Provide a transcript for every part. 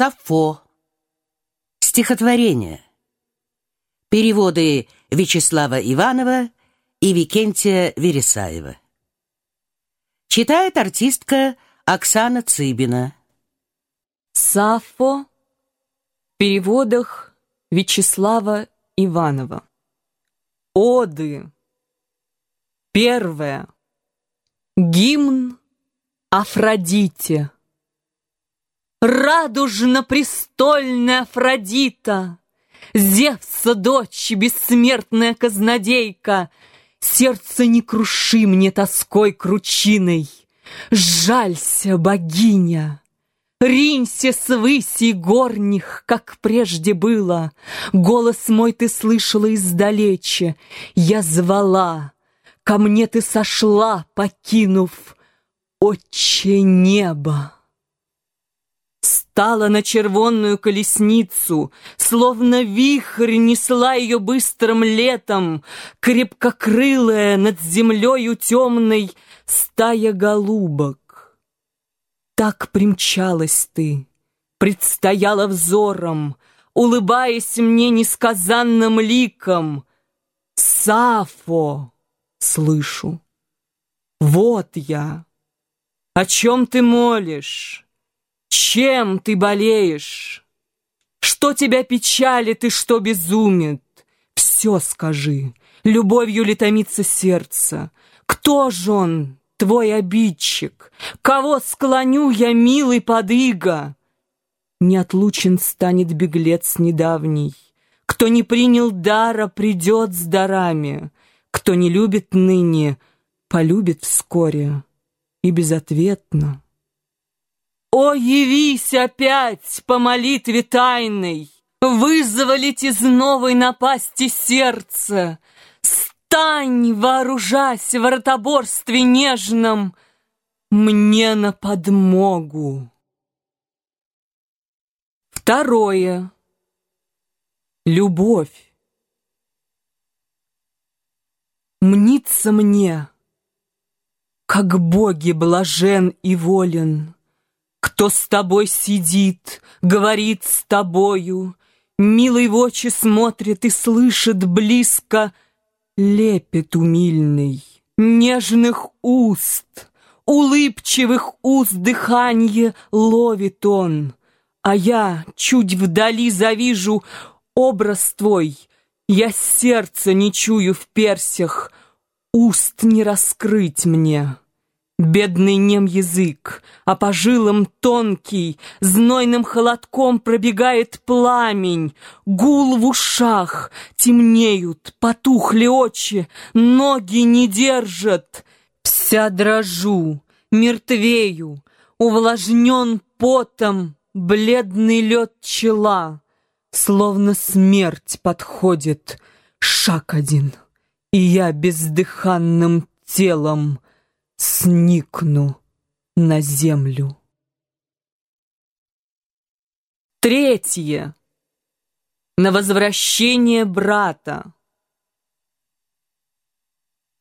Сафо. Стихотворение. Переводы Вячеслава Иванова и Викентия Вересаева. Читает артистка Оксана Цыбина. Сафо. В переводах Вячеслава Иванова. Оды. Первое. Гимн Афродите. Радужно-престольная Афродита, Зевса дочь, бессмертная казнодейка, Сердце не круши мне тоской кручиной, Жалься, богиня! Ринься с выси горних, как прежде было. Голос мой ты слышала издалече. Я звала, ко мне ты сошла, покинув Отче небо. Стала на червонную колесницу, Словно вихрь несла ее быстрым летом, Крепкокрылая над землею темной Стая голубок. Так примчалась ты, предстояла взором, Улыбаясь мне несказанным ликом. Сафо, слышу, вот я. О чем ты молишь? Чем ты болеешь? Что тебя печалит и что безумит? Все скажи, любовью ли томится сердце? Кто ж он, твой обидчик? Кого склоню я, милый подыга? Неотлучен станет беглец недавний. Кто не принял дара, придет с дарами. Кто не любит ныне, полюбит вскоре и безответно. О, явись опять по молитве тайной, Вызволить из новой напасти сердце, Стань, вооружась в ротоборстве нежном, Мне на подмогу. Второе. Любовь. Мнится мне, как боги блажен и волен, кто с тобой сидит, говорит с тобою, Милый в очи смотрит и слышит близко Лепет умильный, нежных уст, Улыбчивых уст дыханье ловит он, А я чуть вдали завижу образ твой, Я сердца не чую в персях, Уст не раскрыть мне. Бедный нем язык, а по жилам тонкий, Знойным холодком пробегает пламень, Гул в ушах, темнеют, потухли очи, Ноги не держат. Вся дрожу, мертвею, Увлажнен потом бледный лед чела, Словно смерть подходит, шаг один, И я бездыханным телом — сникну на землю. Третье. На возвращение брата.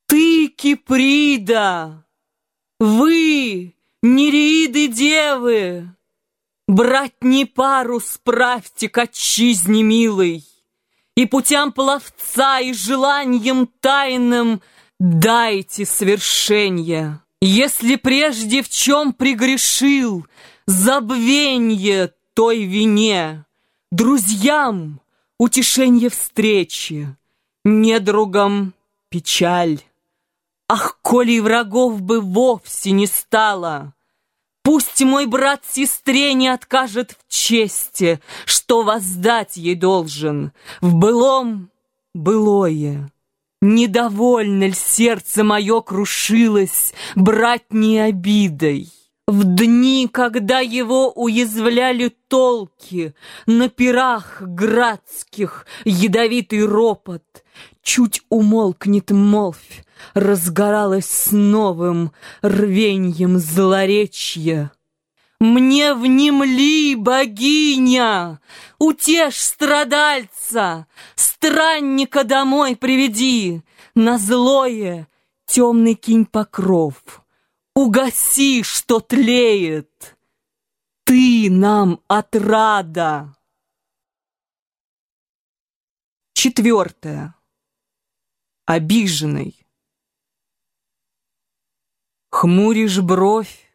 Ты, Киприда, вы, нериды девы, Брать не пару справьте к отчизне милой, И путям пловца, и желанием тайным — Дайте свершенье, если прежде в чем пригрешил, Забвенье той вине, Друзьям утешенье встречи, Недругам печаль. Ах, коли врагов бы вовсе не стало, Пусть мой брат сестре не откажет в чести, Что воздать ей должен, в былом былое. Недовольно ль сердце мое крушилось братней обидой? В дни, когда его уязвляли толки, На пирах градских ядовитый ропот, Чуть умолкнет молвь, разгоралась с новым Рвеньем злоречья. Мне внемли, богиня, утешь страдальца, Странника домой приведи, на злое темный кинь покров, Угаси, что тлеет. Ты нам отрада. Четвертое. Обиженный. Хмуришь бровь,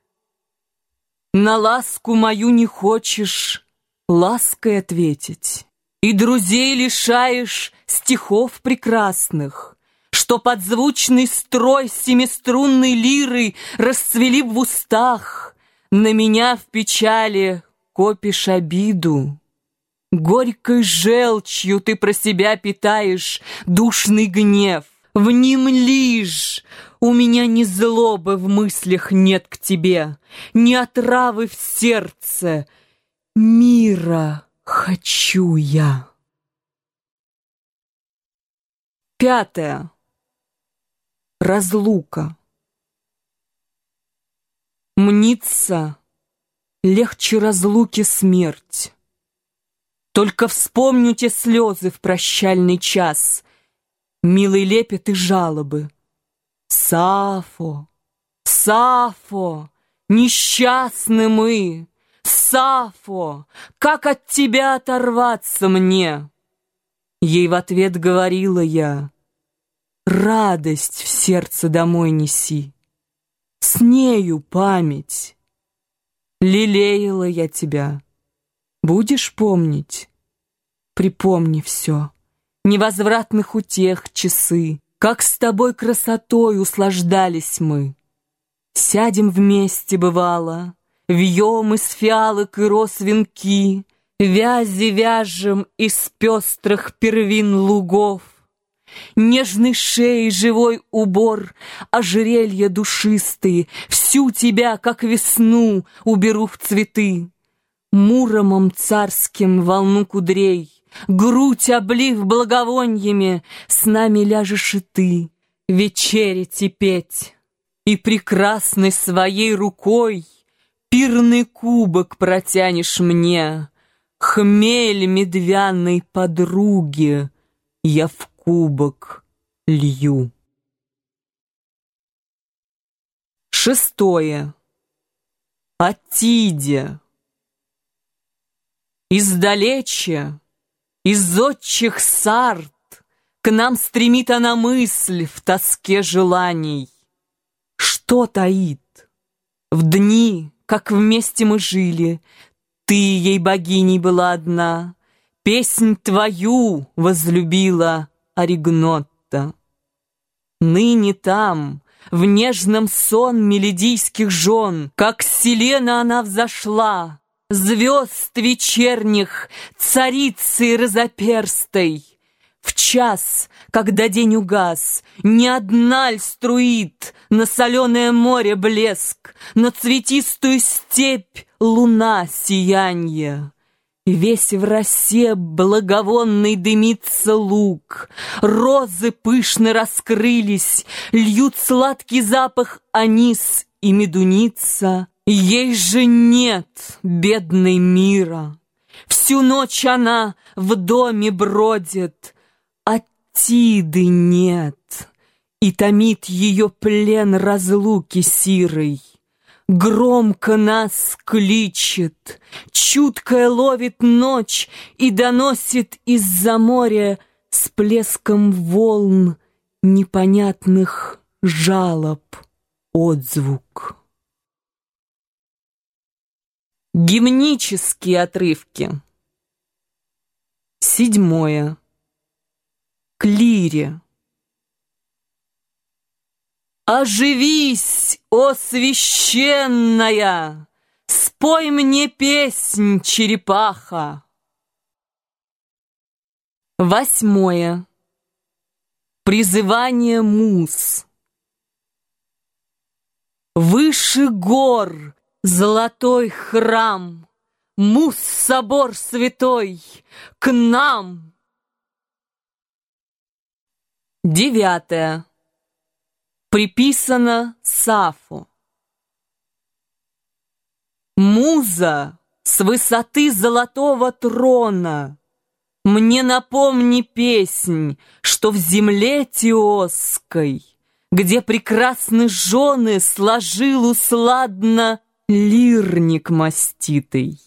на ласку мою не хочешь лаской ответить, И друзей лишаешь стихов прекрасных, Что под звучный строй семиструнной лиры Расцвели в устах, на меня в печали копишь обиду. Горькой желчью ты про себя питаешь душный гнев. Внемлишь, у меня ни злобы в мыслях нет к тебе, Ни отравы в сердце, мира хочу я. Пятое. Разлука. Мнится легче разлуки смерть. Только вспомню те слезы в прощальный час — милый лепет и жалобы. Сафо, Сафо, несчастны мы, Сафо, как от тебя оторваться мне? Ей в ответ говорила я, Радость в сердце домой неси, С нею память. Лелеяла я тебя, Будешь помнить? Припомни все невозвратных утех часы, Как с тобой красотой услаждались мы. Сядем вместе, бывало, Вьем из фиалок и роз венки, Вязи вяжем из пестрых первин лугов, Нежный шеей живой убор, Ожерелья душистые, Всю тебя, как весну, уберу в цветы. Муромом царским волну кудрей Грудь облив благовоньями, С нами ляжешь и ты, вечерить и петь. И прекрасной своей рукой Пирный кубок протянешь мне, Хмель медвяной подруги Я в кубок лью. Шестое. Атиде. Издалече из отчих сарт К нам стремит она мысль в тоске желаний. Что таит? В дни, как вместе мы жили, Ты ей богиней была одна, Песнь твою возлюбила Оригнотта. Ныне там, в нежном сон мелодийских жен, Как селена она взошла, звезд вечерних, царицы разоперстой. В час, когда день угас, ни одна ль струит На соленое море блеск, На цветистую степь луна сиянье. Весь в росе благовонный дымится луг, Розы пышно раскрылись, Льют сладкий запах анис и медуница. Ей же нет бедной мира. Всю ночь она в доме бродит, а Тиды нет, и томит ее плен разлуки сирой. Громко нас кличет, чуткая ловит ночь и доносит из-за моря с плеском волн непонятных жалоб отзвук. Гимнические отрывки. Седьмое. К лире. Оживись, о священная! Спой мне песнь, черепаха! Восьмое. Призывание мус. Выше гор Золотой храм, мус собор святой, к нам! Девятое. Приписано Сафу. Муза с высоты золотого трона, Мне напомни песнь, что в земле Теосской, Где прекрасны жены сложил усладно лирник маститый.